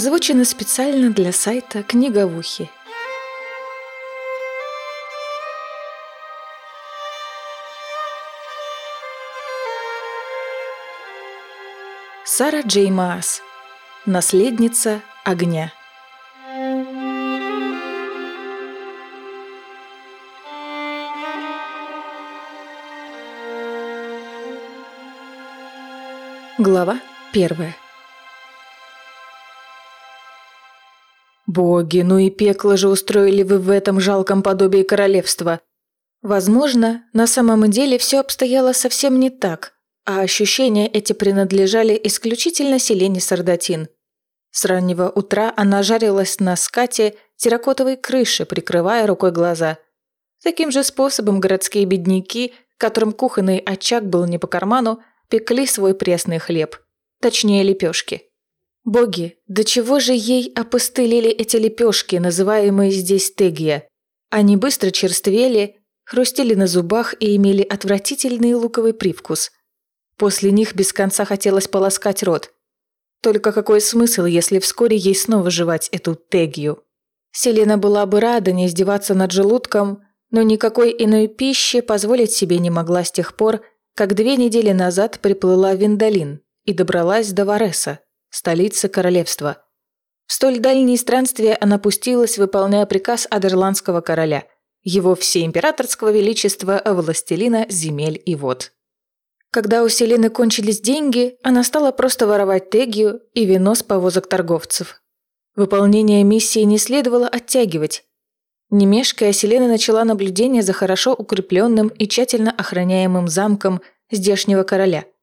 Озвучено специально для сайта Книговухи. Сара Джей Маас. Наследница огня. Глава первая. Боги, ну и пекло же устроили вы в этом жалком подобии королевства. Возможно, на самом деле все обстояло совсем не так, а ощущения эти принадлежали исключительно Селене Сардатин. С раннего утра она жарилась на скате терракотовой крыши, прикрывая рукой глаза. Таким же способом городские бедняки, которым кухонный очаг был не по карману, пекли свой пресный хлеб. Точнее, лепешки. Боги, до чего же ей опостылили эти лепешки, называемые здесь тегия? Они быстро черствели, хрустели на зубах и имели отвратительный луковый привкус. После них без конца хотелось полоскать рот. Только какой смысл, если вскоре ей снова жевать эту тегию? Селена была бы рада не издеваться над желудком, но никакой иной пищи позволить себе не могла с тех пор, как две недели назад приплыла в Виндалин и добралась до Вареса столица королевства. В столь дальние странствия она пустилась, выполняя приказ Адерландского короля, его всеимператорского величества властелина земель и вод. Когда у Селены кончились деньги, она стала просто воровать тегию и вино с повозок торговцев. Выполнение миссии не следовало оттягивать. Не мешкая, Селена начала наблюдение за хорошо укрепленным и тщательно охраняемым замком здешнего короля –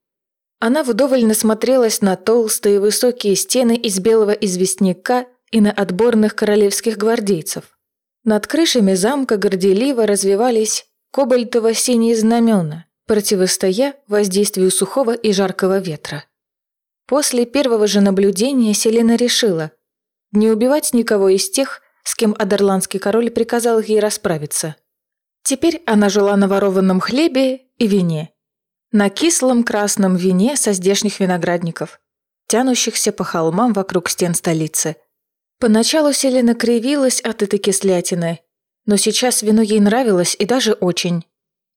она вдоволь насмотрелась на толстые высокие стены из белого известняка и на отборных королевских гвардейцев. Над крышами замка горделиво развивались кобальтово-синие знамена, противостоя воздействию сухого и жаркого ветра. После первого же наблюдения Селена решила не убивать никого из тех, с кем Адерландский король приказал ей расправиться. Теперь она жила на ворованном хлебе и вине – на кислом красном вине со здешних виноградников, тянущихся по холмам вокруг стен столицы. Поначалу Селена кривилась от этой кислятины, но сейчас вино ей нравилось и даже очень.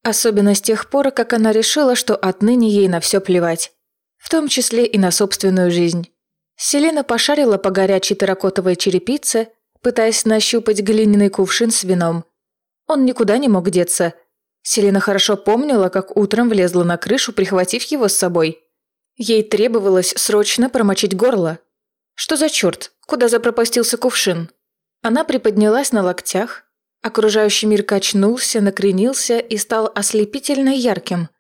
Особенно с тех пор, как она решила, что отныне ей на все плевать, в том числе и на собственную жизнь. Селена пошарила по горячей терракотовой черепице, пытаясь нащупать глиняный кувшин с вином. Он никуда не мог деться – Селена хорошо помнила, как утром влезла на крышу, прихватив его с собой. Ей требовалось срочно промочить горло. Что за черт? Куда запропастился кувшин? Она приподнялась на локтях. Окружающий мир качнулся, накренился и стал ослепительно ярким.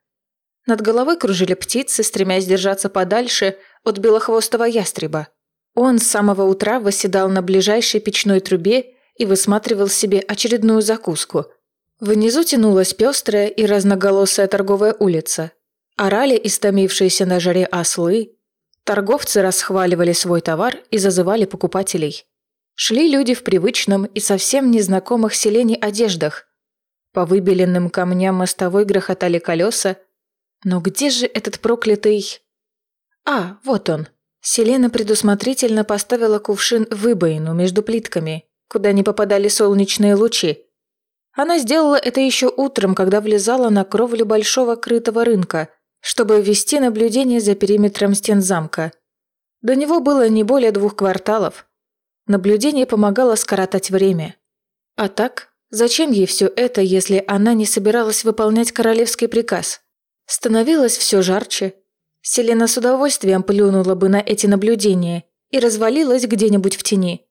Над головой кружили птицы, стремясь держаться подальше от белохвостого ястреба. Он с самого утра восседал на ближайшей печной трубе и высматривал себе очередную закуску – Внизу тянулась пестрая и разноголосая торговая улица. Орали истомившиеся на жаре ослы. Торговцы расхваливали свой товар и зазывали покупателей. Шли люди в привычном и совсем незнакомых селений одеждах. По выбеленным камням мостовой грохотали колеса. Но где же этот проклятый... А, вот он. Селена предусмотрительно поставила кувшин в выбоину между плитками, куда не попадали солнечные лучи, она сделала это еще утром, когда влезала на кровлю большого крытого рынка, чтобы ввести наблюдение за периметром стен замка. До него было не более двух кварталов. Наблюдение помогало скоротать время. А так, зачем ей все это, если она не собиралась выполнять королевский приказ? Становилось все жарче. Селена с удовольствием плюнула бы на эти наблюдения и развалилась где-нибудь в тени.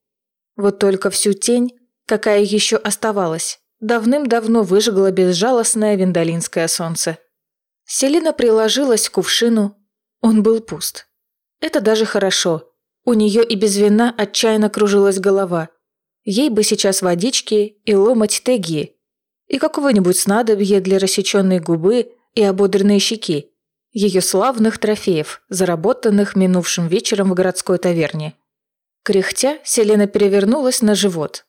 Вот только всю тень, какая еще оставалась, давным-давно выжгло безжалостное виндалинское солнце. Селина приложилась к кувшину. Он был пуст. Это даже хорошо. У нее и без вина отчаянно кружилась голова. Ей бы сейчас водички и ломать теги. И какого-нибудь снадобья для рассеченной губы и ободренной щеки. Ее славных трофеев, заработанных минувшим вечером в городской таверне. Кряхтя, Селена перевернулась на живот –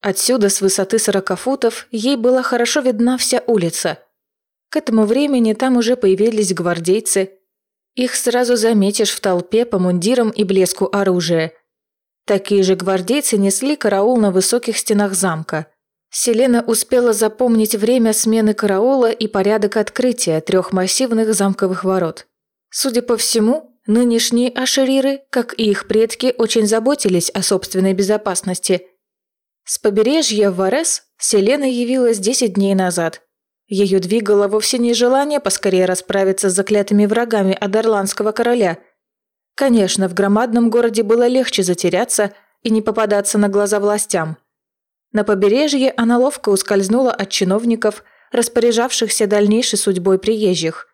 Отсюда, с высоты сорока футов, ей была хорошо видна вся улица. К этому времени там уже появились гвардейцы. Их сразу заметишь в толпе по мундирам и блеску оружия. Такие же гвардейцы несли караул на высоких стенах замка. Селена успела запомнить время смены караула и порядок открытия трех массивных замковых ворот. Судя по всему, нынешние ашериры, как и их предки, очень заботились о собственной безопасности. С побережья Варес Селена явилась 10 дней назад. Ее двигало вовсе не желание поскорее расправиться с заклятыми врагами Адерландского короля – Конечно, в громадном городе было легче затеряться и не попадаться на глаза властям. На побережье она ловко ускользнула от чиновников, распоряжавшихся дальнейшей судьбой приезжих.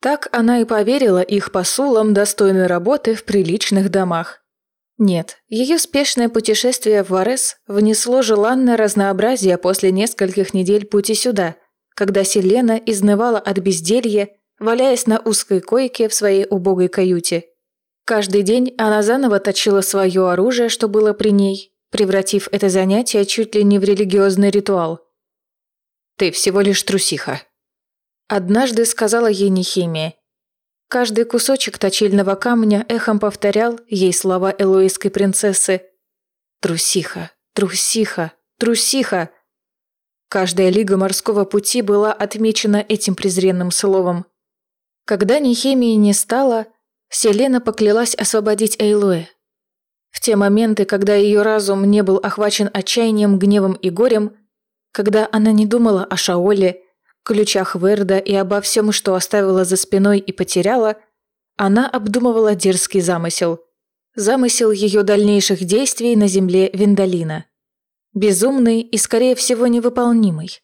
Так она и поверила их посулам достойной работы в приличных домах. Нет, ее спешное путешествие в Варес внесло желанное разнообразие после нескольких недель пути сюда, когда Селена изнывала от безделья, валяясь на узкой койке в своей убогой каюте – Каждый день она заново точила свое оружие, что было при ней, превратив это занятие чуть ли не в религиозный ритуал. «Ты всего лишь трусиха», – однажды сказала ей Нехимия. Каждый кусочек точильного камня эхом повторял ей слова элоиской принцессы. «Трусиха, трусиха, трусиха». Каждая лига морского пути была отмечена этим презренным словом. Когда Нехемии не стало, Селена поклялась освободить Эйлуэ. В те моменты, когда ее разум не был охвачен отчаянием, гневом и горем, когда она не думала о Шаоле, ключах Верда и обо всем, что оставила за спиной и потеряла, она обдумывала дерзкий замысел. Замысел ее дальнейших действий на земле Виндалина. Безумный и, скорее всего, невыполнимый.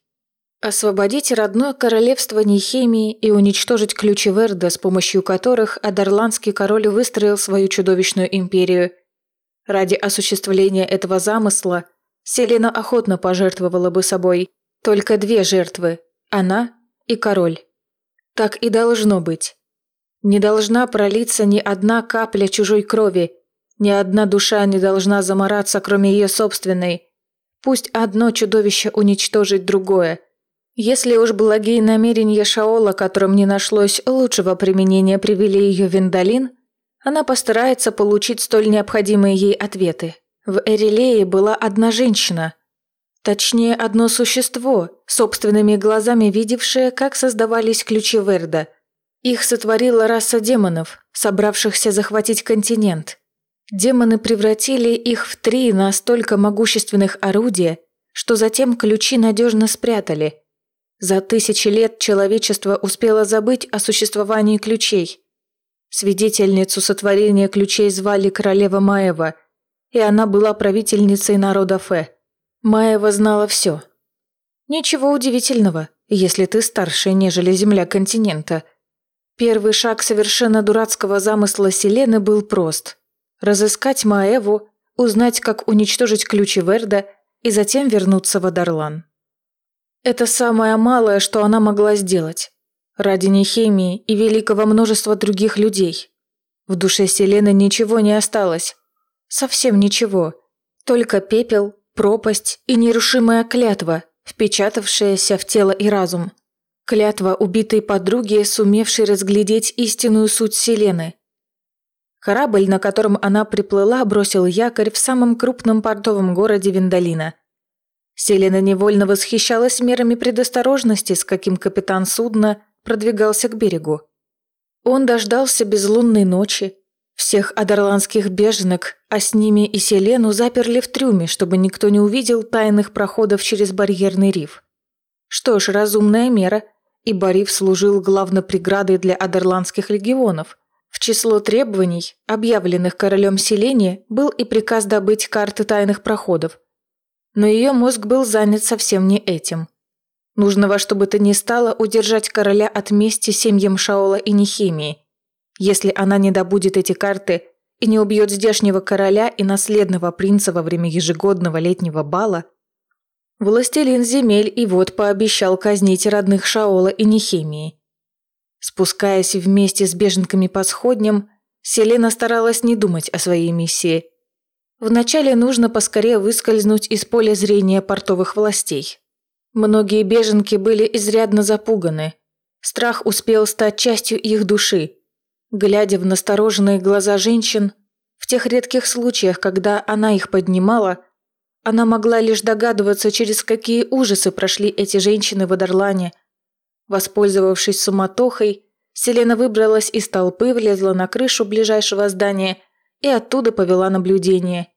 Освободить родное королевство Нихемии и уничтожить ключи Верда, с помощью которых Адарландский король выстроил свою чудовищную империю. Ради осуществления этого замысла Селена охотно пожертвовала бы собой. Только две жертвы – она и король. Так и должно быть. Не должна пролиться ни одна капля чужой крови, ни одна душа не должна замораться, кроме ее собственной. Пусть одно чудовище уничтожит другое – если уж благие намерения Шаола, которым не нашлось лучшего применения, привели ее в Виндалин, она постарается получить столь необходимые ей ответы. В Эрилее была одна женщина. Точнее, одно существо, собственными глазами видевшее, как создавались ключи Верда. Их сотворила раса демонов, собравшихся захватить континент. Демоны превратили их в три настолько могущественных орудия, что затем ключи надежно спрятали – за тысячи лет человечество успело забыть о существовании ключей. Свидетельницу сотворения ключей звали королева Маева, и она была правительницей народа Фе. Маева знала все. Ничего удивительного, если ты старше, нежели земля континента. Первый шаг совершенно дурацкого замысла Селены был прост. Разыскать Маеву, узнать, как уничтожить ключи Верда и затем вернуться в Адарлан. Это самое малое, что она могла сделать. Ради Нехемии и великого множества других людей. В душе Селены ничего не осталось. Совсем ничего. Только пепел, пропасть и нерушимая клятва, впечатавшаяся в тело и разум. Клятва убитой подруги, сумевшей разглядеть истинную суть Селены. Корабль, на котором она приплыла, бросил якорь в самом крупном портовом городе Виндалина – Селена невольно восхищалась мерами предосторожности, с каким капитан судна продвигался к берегу. Он дождался безлунной ночи. Всех адерландских беженок, а с ними и Селену заперли в трюме, чтобы никто не увидел тайных проходов через барьерный риф. Что ж, разумная мера, ибо риф служил главной преградой для адерландских легионов. В число требований, объявленных королем Селения, был и приказ добыть карты тайных проходов – но ее мозг был занят совсем не этим. Нужно во что бы то ни стало удержать короля от мести семьям Шаола и Нехимии. Если она не добудет эти карты и не убьет здешнего короля и наследного принца во время ежегодного летнего бала, властелин земель и вот пообещал казнить родных Шаола и Нехимии. Спускаясь вместе с беженками по сходням, Селена старалась не думать о своей миссии – Вначале нужно поскорее выскользнуть из поля зрения портовых властей. Многие беженки были изрядно запуганы. Страх успел стать частью их души. Глядя в настороженные глаза женщин, В тех редких случаях, когда она их поднимала, она могла лишь догадываться, через какие ужасы прошли эти женщины в Адерлане. Воспользовавшись суматохой, Селена выбралась из толпы, влезла на крышу ближайшего здания и оттуда повела наблюдение.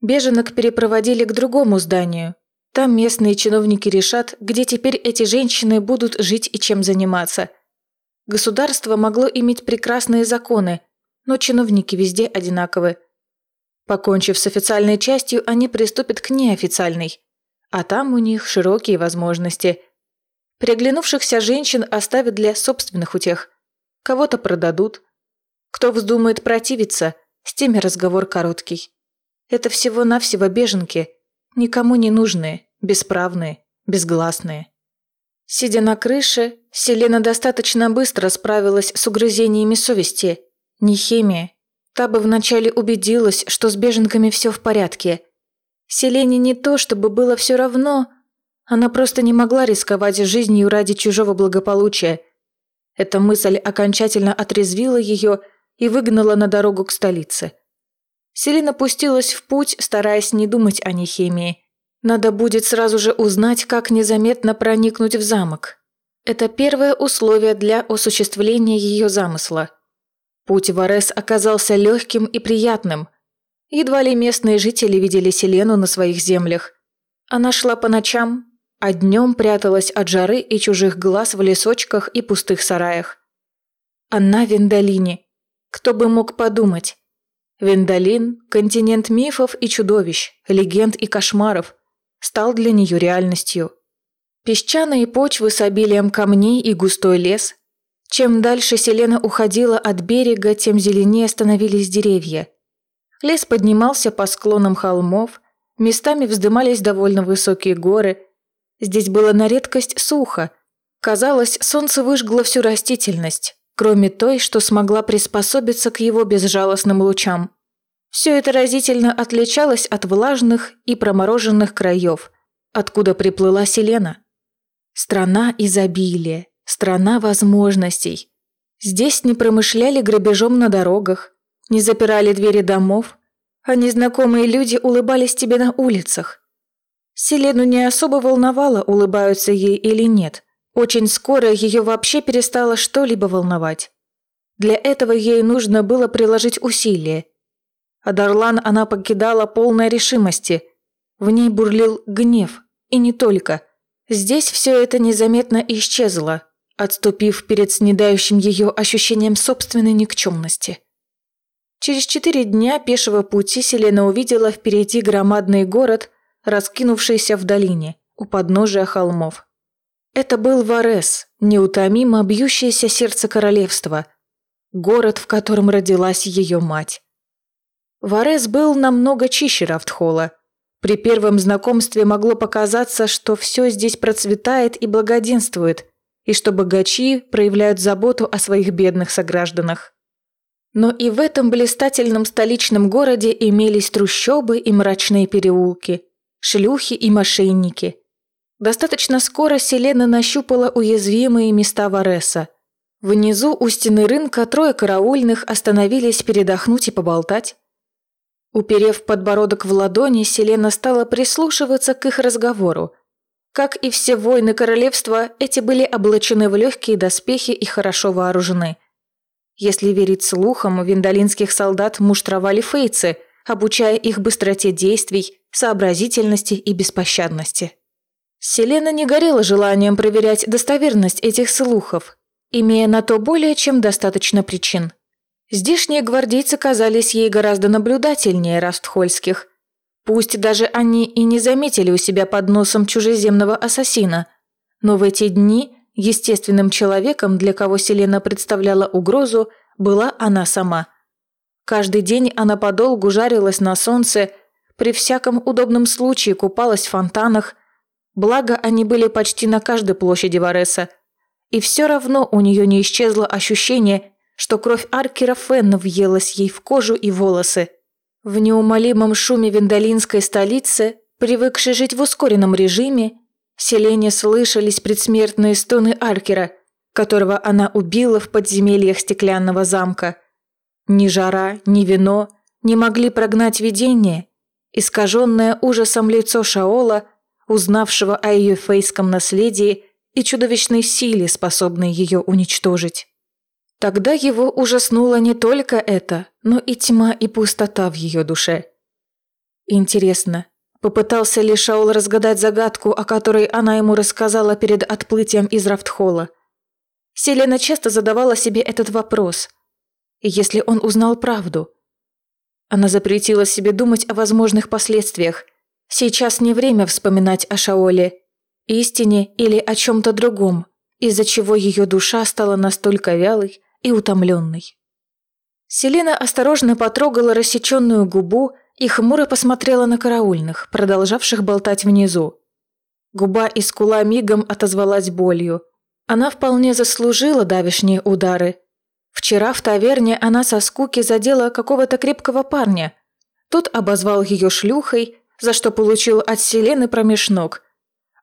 Беженок перепроводили к другому зданию. Там местные чиновники решат, где теперь эти женщины будут жить и чем заниматься. Государство могло иметь прекрасные законы, но чиновники везде одинаковы. Покончив с официальной частью, они приступят к неофициальной. А там у них широкие возможности. Приглянувшихся женщин оставят для собственных утех. Кого-то продадут. Кто вздумает противиться, с теми разговор короткий. Это всего-навсего беженки, никому не нужные, бесправные, безгласные. Сидя на крыше, Селена достаточно быстро справилась с угрызениями совести. Не химия. Та бы вначале убедилась, что с беженками все в порядке. Селене не то, чтобы было все равно, она просто не могла рисковать жизнью ради чужого благополучия. Эта мысль окончательно отрезвила ее и выгнала на дорогу к столице. Селина пустилась в путь, стараясь не думать о нехимии. Надо будет сразу же узнать, как незаметно проникнуть в замок. Это первое условие для осуществления ее замысла. Путь в Арес оказался легким и приятным. Едва ли местные жители видели Селену на своих землях. Она шла по ночам, а днем пряталась от жары и чужих глаз в лесочках и пустых сараях. Она в Виндалине. Кто бы мог подумать? Виндалин, континент мифов и чудовищ, легенд и кошмаров, стал для нее реальностью. Песчаные почвы с обилием камней и густой лес. Чем дальше Селена уходила от берега, тем зеленее становились деревья. Лес поднимался по склонам холмов, местами вздымались довольно высокие горы. Здесь было на редкость сухо. Казалось, солнце выжгло всю растительность кроме той, что смогла приспособиться к его безжалостным лучам. Все это разительно отличалось от влажных и промороженных краев, откуда приплыла Селена. Страна изобилия, страна возможностей. Здесь не промышляли грабежом на дорогах, не запирали двери домов, а незнакомые люди улыбались тебе на улицах. Селену не особо волновало, улыбаются ей или нет. Очень скоро ее вообще перестало что-либо волновать. Для этого ей нужно было приложить усилия. А Дарлан она покидала полной решимости. В ней бурлил гнев. И не только. Здесь все это незаметно исчезло, отступив перед снедающим ее ощущением собственной никчемности. Через четыре дня пешего пути Селена увидела впереди громадный город, раскинувшийся в долине, у подножия холмов. Это был Варес, неутомимо бьющееся сердце королевства, город, в котором родилась ее мать. Варес был намного чище Рафтхола. При первом знакомстве могло показаться, что все здесь процветает и благоденствует, и что богачи проявляют заботу о своих бедных согражданах. Но и в этом блистательном столичном городе имелись трущобы и мрачные переулки, шлюхи и мошенники – Достаточно скоро Селена нащупала уязвимые места Вареса. Внизу у стены рынка трое караульных остановились передохнуть и поболтать. Уперев подбородок в ладони, Селена стала прислушиваться к их разговору. Как и все воины королевства, эти были облачены в легкие доспехи и хорошо вооружены. Если верить слухам, виндалинских солдат муштровали фейцы, обучая их быстроте действий, сообразительности и беспощадности. Селена не горела желанием проверять достоверность этих слухов, имея на то более чем достаточно причин. Здешние гвардейцы казались ей гораздо наблюдательнее растхольских. Пусть даже они и не заметили у себя под носом чужеземного ассасина, но в эти дни естественным человеком, для кого Селена представляла угрозу, была она сама. Каждый день она подолгу жарилась на солнце, при всяком удобном случае купалась в фонтанах – Благо, они были почти на каждой площади Вареса. И все равно у нее не исчезло ощущение, что кровь Аркера Фенна въелась ей в кожу и волосы. В неумолимом шуме виндалинской столицы, привыкшей жить в ускоренном режиме, Селене слышались предсмертные стоны Аркера, которого она убила в подземельях стеклянного замка. Ни жара, ни вино, не могли прогнать видение, искаженное ужасом лицо Шаола, узнавшего о ее фейском наследии и чудовищной силе, способной ее уничтожить. Тогда его ужаснуло не только это, но и тьма и пустота в ее душе. Интересно, попытался ли Шаол разгадать загадку, о которой она ему рассказала перед отплытием из Рафтхола? Селена часто задавала себе этот вопрос. Если он узнал правду? Она запретила себе думать о возможных последствиях. Сейчас не время вспоминать о Шаоле, истине или о чем-то другом, из-за чего ее душа стала настолько вялой, и утомленный. Селена осторожно потрогала рассеченную губу и хмуро посмотрела на караульных, продолжавших болтать внизу. Губа и скула мигом отозвалась болью. Она вполне заслужила давишние удары. Вчера в таверне она со скуки задела какого-то крепкого парня. Тот обозвал ее шлюхой, за что получил от Селены промеж ног.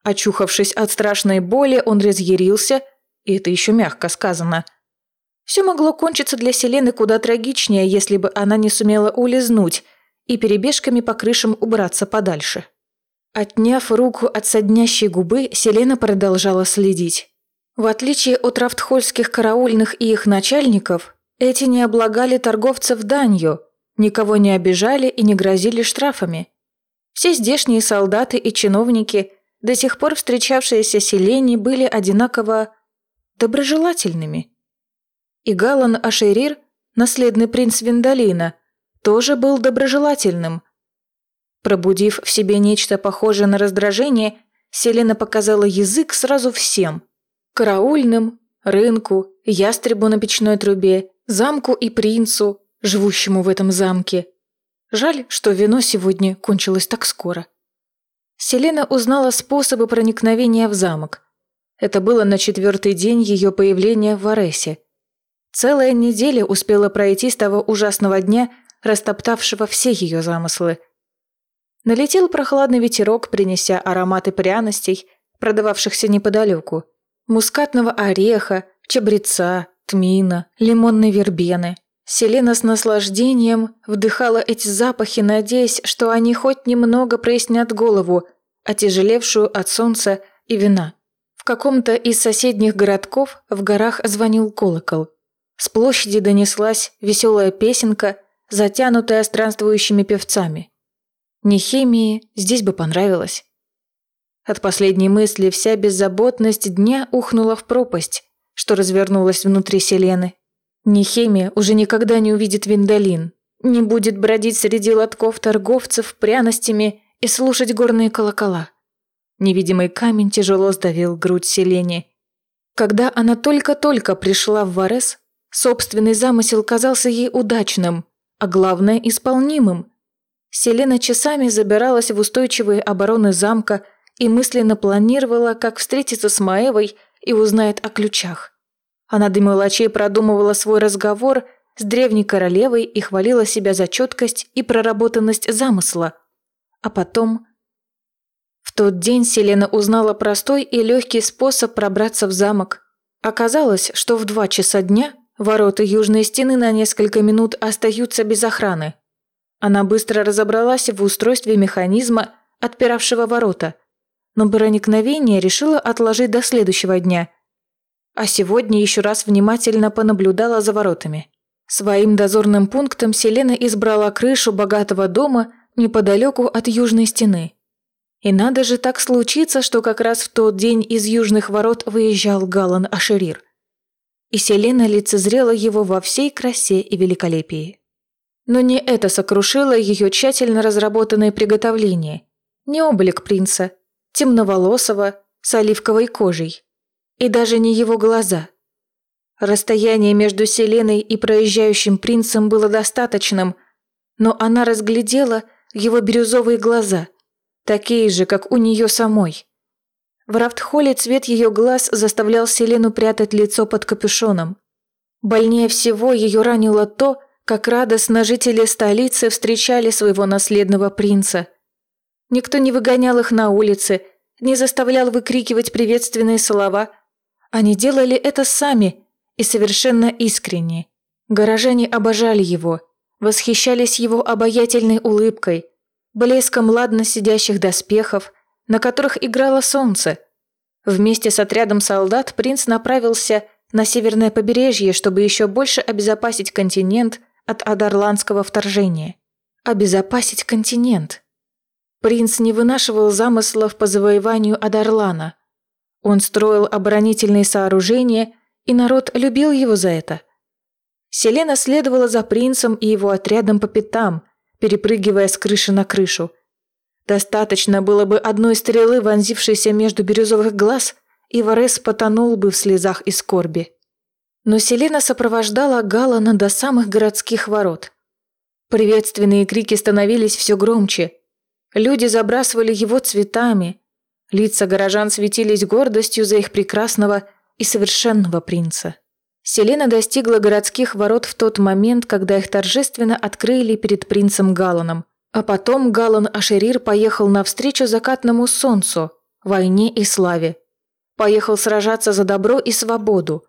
Очухавшись от страшной боли, он разъярился, и это еще мягко сказано – все могло кончиться для Селены куда трагичнее, если бы она не сумела улизнуть и перебежками по крышам убраться подальше. Отняв руку от соднящей губы, Селена продолжала следить. В отличие от рафтхольских караульных и их начальников, эти не облагали торговцев данью, никого не обижали и не грозили штрафами. Все здешние солдаты и чиновники, до сих пор встречавшиеся Селене, были одинаково доброжелательными – и Галан Ашерир, наследный принц Виндалина, тоже был доброжелательным. Пробудив в себе нечто похожее на раздражение, Селена показала язык сразу всем. Караульным, рынку, ястребу на печной трубе, замку и принцу, живущему в этом замке. Жаль, что вино сегодня кончилось так скоро. Селена узнала способы проникновения в замок. Это было на четвертый день ее появления в Аресе. Целая неделя успела пройти с того ужасного дня, растоптавшего все ее замыслы. Налетел прохладный ветерок, принеся ароматы пряностей, продававшихся неподалеку. Мускатного ореха, чабреца, тмина, лимонной вербены. Селена с наслаждением вдыхала эти запахи, надеясь, что они хоть немного прояснят голову, отяжелевшую от солнца и вина. В каком-то из соседних городков в горах звонил колокол. С площади донеслась веселая песенка, затянутая странствующими певцами. Нехемии здесь бы понравилось. От последней мысли вся беззаботность дня ухнула в пропасть, что развернулась внутри Селены. Нехемия уже никогда не увидит Виндалин, не будет бродить среди лотков торговцев пряностями и слушать горные колокола. Невидимый камень тяжело сдавил грудь Селене. Когда она только-только пришла в Варес, Собственный замысел казался ей удачным, а главное – исполнимым. Селена часами забиралась в устойчивые обороны замка и мысленно планировала, как встретиться с Маевой и узнает о ключах. Она до мелочей продумывала свой разговор с древней королевой и хвалила себя за четкость и проработанность замысла. А потом... В тот день Селена узнала простой и легкий способ пробраться в замок. Оказалось, что в два часа дня Ворота южной стены на несколько минут остаются без охраны. Она быстро разобралась в устройстве механизма, отпиравшего ворота, но проникновение решила отложить до следующего дня. А сегодня еще раз внимательно понаблюдала за воротами. Своим дозорным пунктом Селена избрала крышу богатого дома неподалеку от южной стены. И надо же так случиться, что как раз в тот день из южных ворот выезжал Галан Ашерир – и Селена лицезрела его во всей красе и великолепии. Но не это сокрушило ее тщательно разработанное приготовление, не облик принца, темноволосого, с оливковой кожей, и даже не его глаза. Расстояние между Селеной и проезжающим принцем было достаточным, но она разглядела его бирюзовые глаза, такие же, как у нее самой. В Рафтхолле цвет ее глаз заставлял Селену прятать лицо под капюшоном. Больнее всего ее ранило то, как радостно жители столицы встречали своего наследного принца. Никто не выгонял их на улицы, не заставлял выкрикивать приветственные слова. Они делали это сами и совершенно искренне. Горожане обожали его, Восхищались его обаятельной улыбкой, блеском ладно сидящих доспехов, на которых играло солнце. Вместе с отрядом солдат принц направился на северное побережье, чтобы еще больше обезопасить континент от адарландского вторжения. Обезопасить континент. Принц не вынашивал замыслов по завоеванию Адарлана. Он строил оборонительные сооружения, и народ любил его за это. Селена следовала за принцем и его отрядом по пятам, перепрыгивая с крыши на крышу. Достаточно было бы одной стрелы, вонзившейся между бирюзовых глаз, и Варес потонул бы в слезах и скорби. Но Селена сопровождала Галана до самых городских ворот. Приветственные крики становились все громче. Люди забрасывали его цветами. Лица горожан светились гордостью за их прекрасного и совершенного принца. Селена достигла городских ворот в тот момент, когда их торжественно открыли перед принцем Галаном. А потом Галан Ашерир поехал навстречу закатному солнцу, войне и славе. Поехал сражаться за добро и свободу.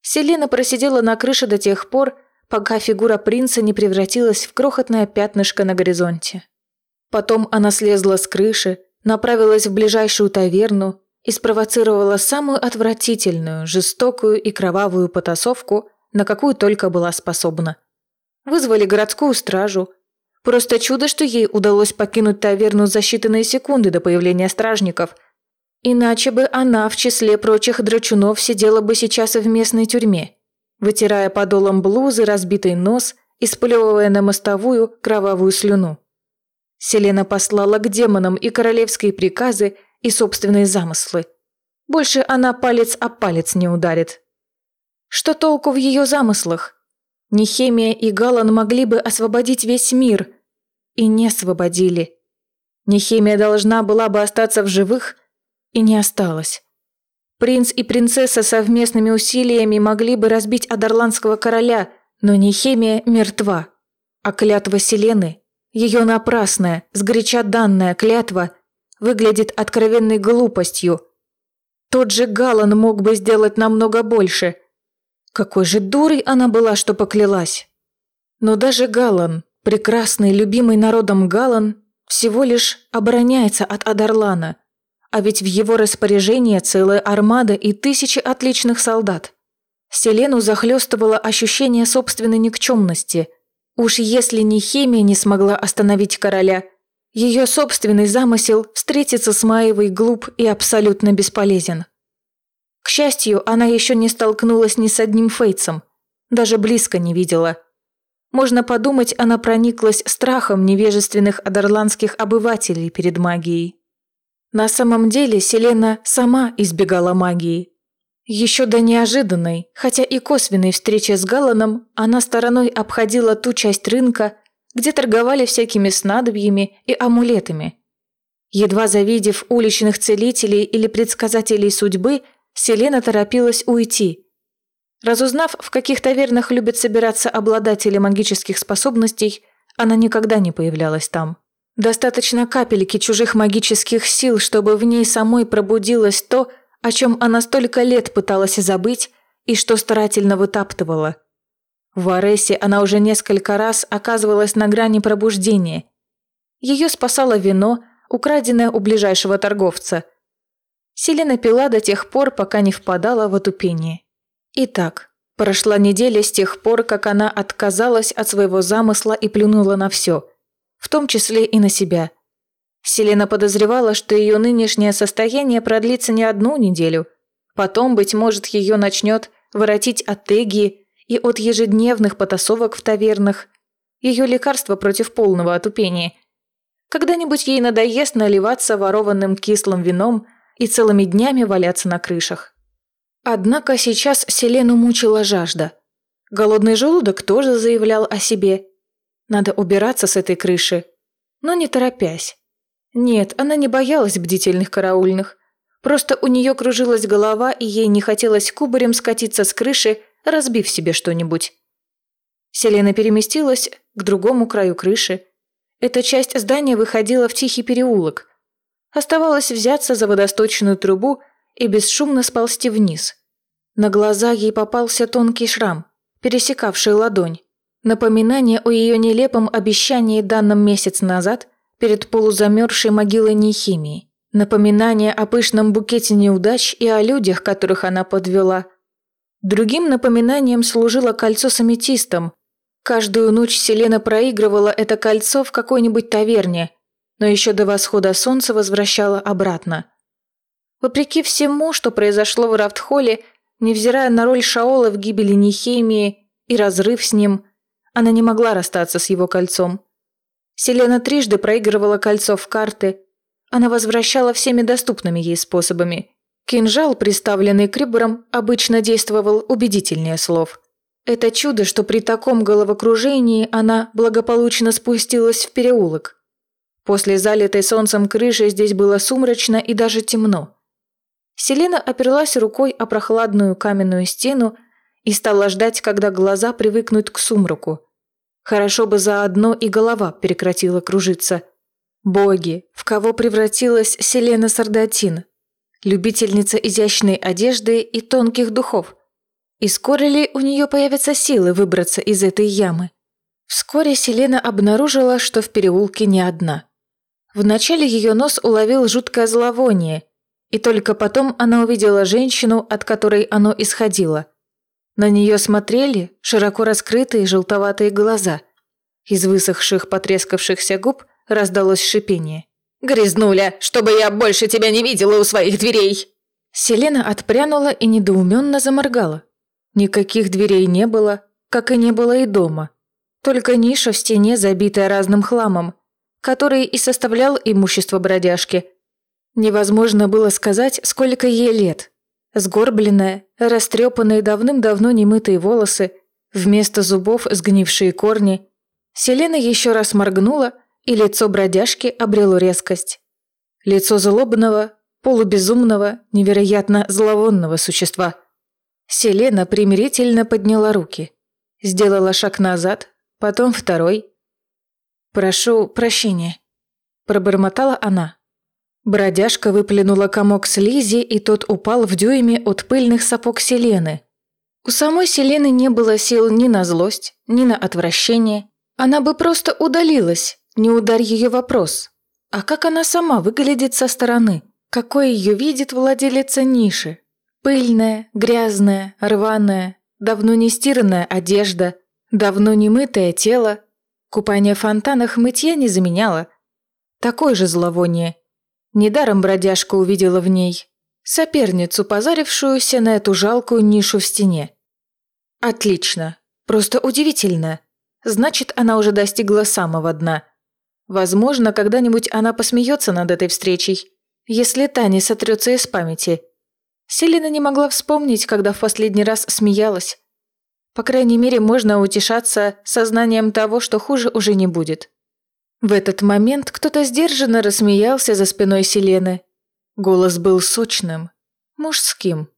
Селена просидела на крыше до тех пор, пока фигура принца не превратилась в крохотное пятнышко на горизонте. Потом она слезла с крыши, направилась в ближайшую таверну и спровоцировала самую отвратительную, жестокую и кровавую потасовку, на какую только была способна. Вызвали городскую стражу. Просто чудо, что ей удалось покинуть таверну за считанные секунды до появления стражников – Иначе бы она в числе прочих драчунов сидела бы сейчас в местной тюрьме, вытирая подолом блузы разбитый нос и сплевывая на мостовую кровавую слюну. Селена послала к демонам и королевские приказы, и собственные замыслы. Больше она палец о палец не ударит. Что толку в ее замыслах? Нехемия и Галан могли бы освободить весь мир. И не освободили. Нехемия должна была бы остаться в живых, и не осталось. Принц и принцесса совместными усилиями могли бы разбить Адарландского короля, но Нехемия мертва. А клятва Селены, ее напрасная, сгоряча данная клятва, выглядит откровенной глупостью. Тот же Галан мог бы сделать намного больше. Какой же дурой она была, что поклялась. Но даже Галан, прекрасный, любимый народом Галан, всего лишь обороняется от Адарлана – а ведь в его распоряжении целая армада и тысячи отличных солдат. Селену захлестывало ощущение собственной никчемности. Уж если не химия не смогла остановить короля, ее собственный замысел встретиться с Маевой глуп и абсолютно бесполезен. К счастью, она еще не столкнулась ни с одним Фейтсом, даже близко не видела. Можно подумать, она прониклась страхом невежественных адерландских обывателей перед магией. На самом деле Селена сама избегала магии. Еще до неожиданной, хотя и косвенной встречи с Галаном, она стороной обходила ту часть рынка, где торговали всякими снадобьями и амулетами. Едва завидев уличных целителей или предсказателей судьбы, Селена торопилась уйти. Разузнав, в каких тавернах любят собираться обладатели магических способностей, она никогда не появлялась там. Достаточно капельки чужих магических сил, чтобы в ней самой пробудилось то, о чем она столько лет пыталась забыть и что старательно вытаптывала. В Аресе она уже несколько раз оказывалась на грани пробуждения. Ее спасало вино, украденное у ближайшего торговца. Селена пила до тех пор, пока не впадала в отупение. Итак, прошла неделя с тех пор, как она отказалась от своего замысла и плюнула на все – в том числе и на себя. Селена подозревала, что ее нынешнее состояние продлится не одну неделю. Потом, быть может, ее начнет воротить от Тегии и от ежедневных потасовок в тавернах. Ее лекарство против полного отупения. Когда-нибудь ей надоест наливаться ворованным кислым вином и целыми днями валяться на крышах. Однако сейчас Селену мучила жажда. Голодный желудок тоже заявлял о себе – надо убираться с этой крыши, но не торопясь. Нет, она не боялась бдительных караульных. Просто у нее кружилась голова, и ей не хотелось кубарем скатиться с крыши, разбив себе что-нибудь. Селена переместилась к другому краю крыши. Эта часть здания выходила в тихий переулок. Оставалось взяться за водосточную трубу и бесшумно сползти вниз. На глаза ей попался тонкий шрам, пересекавший ладонь. Напоминание о ее нелепом обещании данном месяц назад перед полузамерзшей могилой Нехимии. Напоминание о пышном букете неудач и о людях, которых она подвела. Другим напоминанием служило кольцо с аметистом. Каждую ночь Селена проигрывала это кольцо в какой-нибудь таверне, но еще до восхода солнца возвращала обратно. Вопреки всему, что произошло в Рафтхолле, невзирая на роль Шаола в гибели Нехемии и разрыв с ним – она не могла расстаться с его кольцом. Селена трижды проигрывала кольцо в карты. Она возвращала всеми доступными ей способами. Кинжал, приставленный Крибором, обычно действовал убедительнее слов. Это чудо, что при таком головокружении она благополучно спустилась в переулок. После залитой солнцем крыши здесь было сумрачно и даже темно. Селена оперлась рукой о прохладную каменную стену и стала ждать, когда глаза привыкнут к сумраку. Хорошо бы заодно и голова прекратила кружиться. Боги, в кого превратилась Селена Сардатин? Любительница изящной одежды и тонких духов. И скоро ли у нее появятся силы выбраться из этой ямы? Вскоре Селена обнаружила, что в переулке не одна. Вначале ее нос уловил жуткое зловоние, и только потом она увидела женщину, от которой оно исходило. На нее смотрели широко раскрытые желтоватые глаза. Из высохших потрескавшихся губ раздалось шипение. «Грязнуля, чтобы я больше тебя не видела у своих дверей!» Селена отпрянула и недоуменно заморгала. Никаких дверей не было, как и не было и дома. Только ниша в стене, забитая разным хламом, который и составлял имущество бродяжки. Невозможно было сказать, сколько ей лет. Сгорбленная, растрепанные давным-давно немытые волосы, вместо зубов сгнившие корни. Селена еще раз моргнула, и лицо бродяжки обрело резкость. Лицо злобного, полубезумного, невероятно зловонного существа. Селена примирительно подняла руки. Сделала шаг назад, потом второй. «Прошу прощения», – пробормотала она. Бродяжка выплюнула комок слизи, и тот упал в дюйме от пыльных сапог Селены. У самой Селены не было сил ни на злость, ни на отвращение. Она бы просто удалилась, не ударь ее вопрос. А как она сама выглядит со стороны? Какой ее видит владелица ниши? Пыльная, грязная, рваная, давно не стиранная одежда, давно не мытое тело. Купание в фонтанах мытья не заменяло. Такое же зловоние – Недаром бродяжка увидела в ней соперницу, позарившуюся на эту жалкую нишу в стене. Отлично. Просто удивительно. Значит, она уже достигла самого дна. Возможно, когда-нибудь она посмеется над этой встречей, если та не сотрется из памяти. Селина не могла вспомнить, когда в последний раз смеялась. По крайней мере, можно утешаться сознанием того, что хуже уже не будет. В этот момент кто-то сдержанно рассмеялся за спиной Селены. Голос был сочным, мужским.